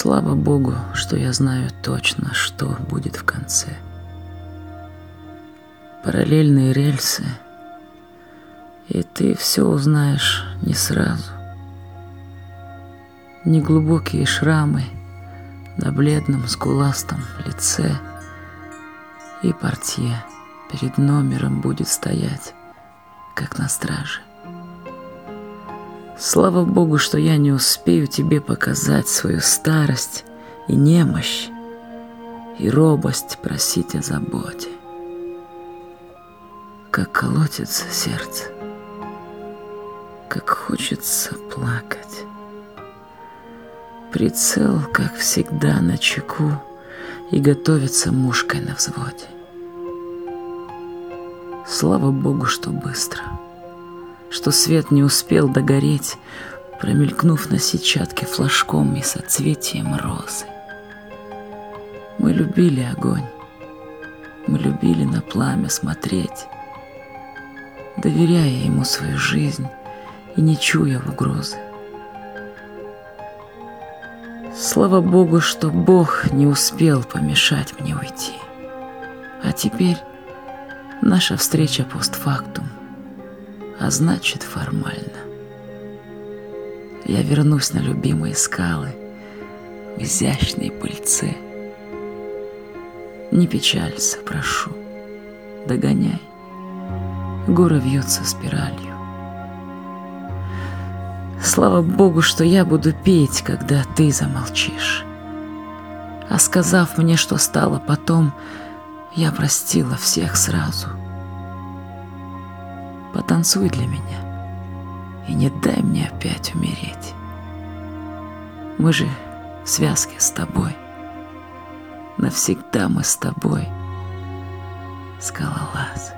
Слава Богу, что я знаю точно, что будет в конце. Параллельные рельсы, и ты все узнаешь не сразу. Неглубокие шрамы на бледном скуластом лице и портье перед номером будет стоять, как на страже. Слава Богу, что я не успею тебе показать свою старость и немощь, и робость просить о заботе. Как колотится сердце, как хочется плакать. Прицел, как всегда, на чеку, и готовится мушкой на взводе. Слава Богу, что быстро — что свет не успел догореть, промелькнув на сетчатке флажком и соцветием розы. Мы любили огонь, мы любили на пламя смотреть, доверяя ему свою жизнь и не чуя угрозы. Слава Богу, что Бог не успел помешать мне уйти. А теперь наша встреча постфактум а значит формально. Я вернусь на любимые скалы в изящной пыльце. Не печалься, прошу, догоняй. Горы вьются спиралью. Слава Богу, что я буду петь, когда ты замолчишь. А сказав мне, что стало потом, я простила всех сразу — Потанцуй для меня и не дай мне опять умереть. Мы же в связке с тобой. Навсегда мы с тобой. Скалолаз.